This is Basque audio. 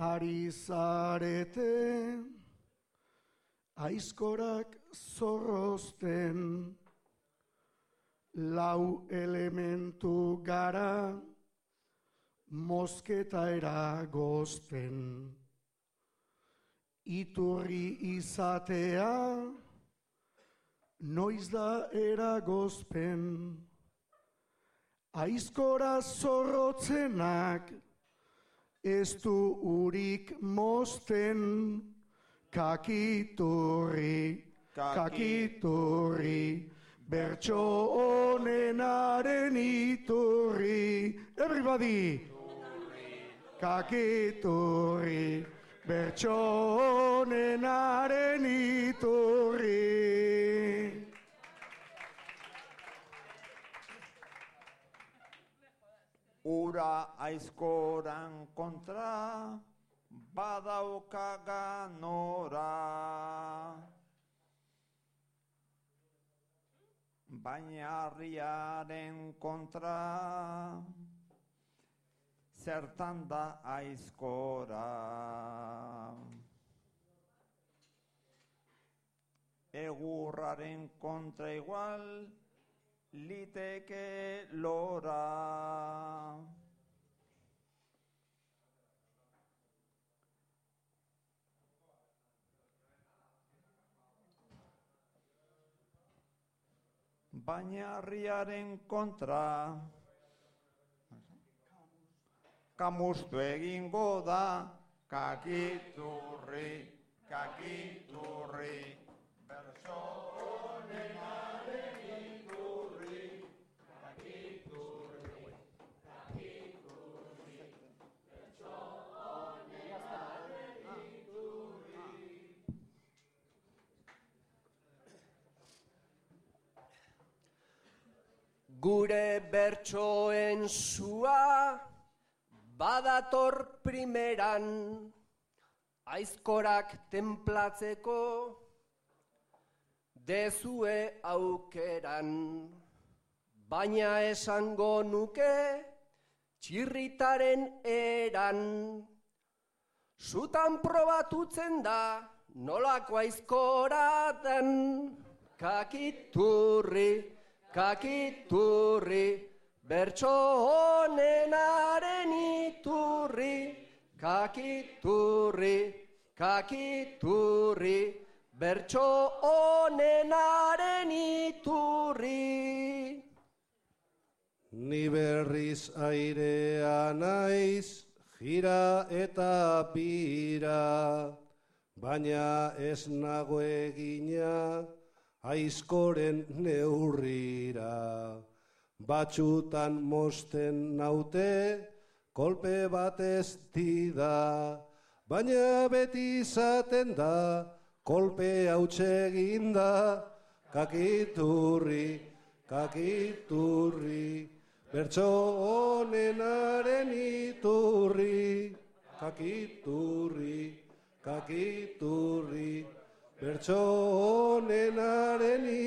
Ari zarete, aizkorak zorrozten, lau elementu gara, mosketa eragozten. Iturri izatea, noiz da eragozpen. Aizkora zorrotzenak, ez du urik mosten, kakiturri, kakiturri, bertso honenaren iturri. Everybody! Kakiturri, bertso honenaren iturri. Ura aizkoran kontra, badauka ganora. Baina harriaren kontra, zertan da aizkora. Egurraren kontra igual, liteke lora. Baina harriaren kontra, kamustu egingo da, kakiturri, kakiturri, Gure bertsoen zua badator primeran. Aizkorak templatzeko dezue aukeran. Baina esango nuke txirritaren eran. Zutan probatutzen da nolako aizkoratan kakiturri, kakiturri, bertso honenaren iturri, kakiturri, kakiturri, bertso honenaren iturri. Ni berriz airea naiz, jira eta pira, baina ez nago egina, aizkoren neurrira. Batxutan mosten naute, kolpe batez dida, baina beti izaten da, kolpe hautse da, kakiturri, kakiturri, bertso honenaren iturri, kakiturri, kakiturri, bertso honenaren.